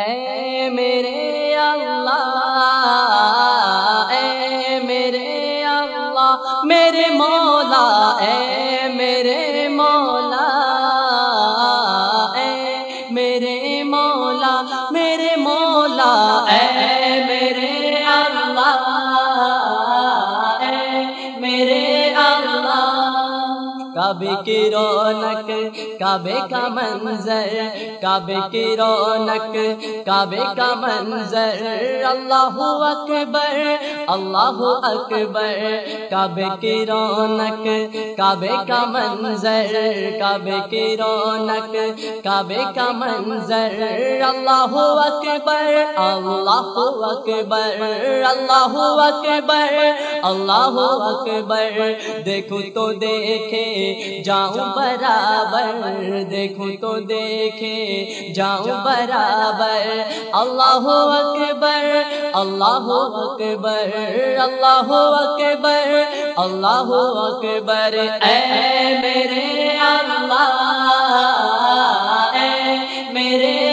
اے میرے اللہ کعبے کی رونق، کعبے کا منظر، کعبے کی رونق، کعبے کا منظر۔ اللہ اکبر اللہ اکبر۔ کعبے کی رونق، کعبے کا منظر، کعبے کی رونق، کعبے کا منظر۔ اللہ اکبر اللہ اکبر اللہ اکبر اللہ اکبر۔ دیکھو تو دیکھے جاؤں برابر، دیکھوں تو دیکھے جاؤں برابر، اللہ اکبر اللہ اکبر اللہ اکبر اللہ اکبر، اے میرے اللہ، اے میرے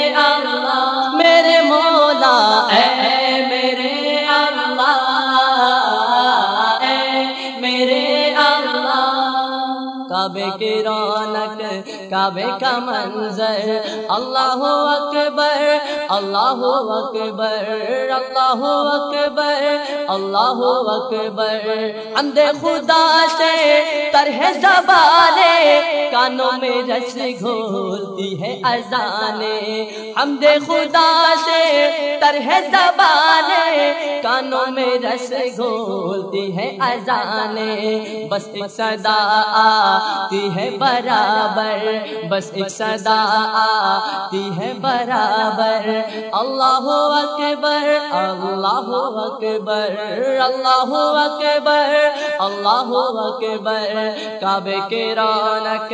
کعبے کی رونق، کعبے کا منظر۔ اللہ اکبر اللہ اکبر اللہ اکبر اللہ اکبر۔ اندے خدا سے طرح زبانے کانوں میں رس گھولتی ہے اذانے حمد خدا سے طرح زبانے کانوں میں رس گھولتی ہے اذانے بس صدا آتی ہے برابر، بس ایک صدا آتی ہے برابر۔ اللہ اکبر اللہ اکبر اللہ اکبر اللہ اکبر۔ کعبے کے رونق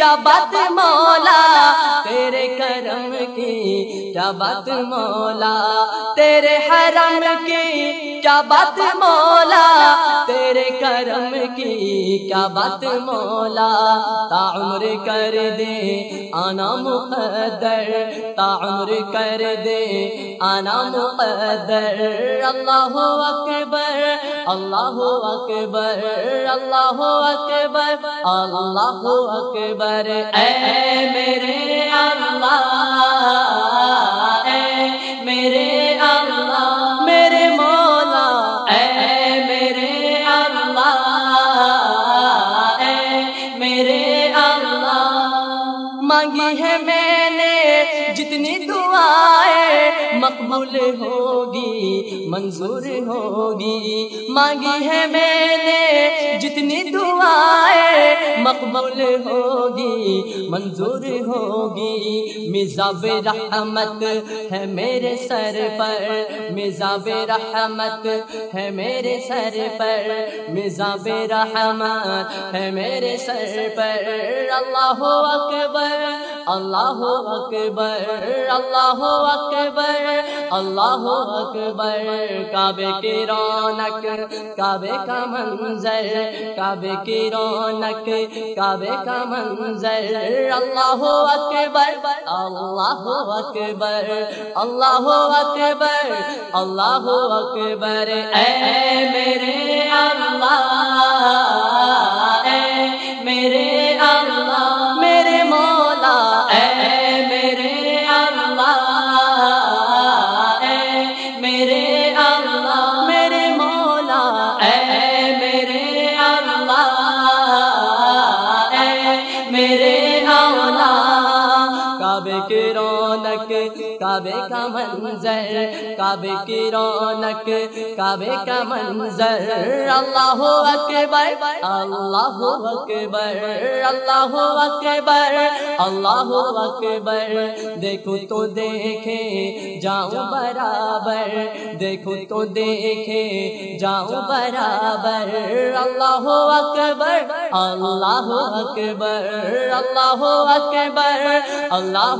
کیا بات مولا؟ تیرے کرم کی کیا بات مولا؟ تیرے حرم کی کیا بات مولا؟ تیرے کرم کی کیا بات مولا؟ تعمر کر دے آنا مقدر تعمر کر دے آنا مقدر۔ اللہ اکبر اللہ اکبر اللہ اکبر اللہ اکبر۔ اے میرے اللہ، اے میرے اللہ، میرے مولا، اے میرے اللہ، اے میرے اللہ۔ مانگی ہے میں نے جتنی دعائیں مقبول ہوگی، منظور ہوگی۔ مانگی ہے میں نے جتنی دعائیں مقبول ہوگی، منظور ہوگی۔ مزاب رحمت ہے میرے سر پر مزاب رحمت ہے میرے سر پر۔ مزاب رحمت ہے میرے سر پر۔ اللہ اکبر اللہ اکبر اللہ اکبر۔ اللہ اکبر، کعبے کی رونق، کعبے کا منظر، کعبے کی رونق، کعبے کا منظر۔ اللہ اکبر اللہ اکبر اللہ اکبر اللہ اکبر۔ اے میرے اللہ میرے کعبے کی رونق، کعبے کا منظر، کعبے کی رونق، کعبے کا منظر۔ اللہ اکبر اللہ اکبر اللہ اکبر اللہ اکبر۔ دیکھو تو دیکھے جاؤں برابر۔ دیکھو تو دیکھے جاؤں برابر۔ اللہ اکبر اللہ اکبر اللہ اکبر۔ اللہ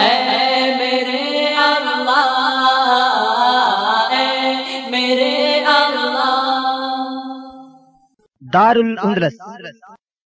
اے میرے اللہ۔ دار الاندلس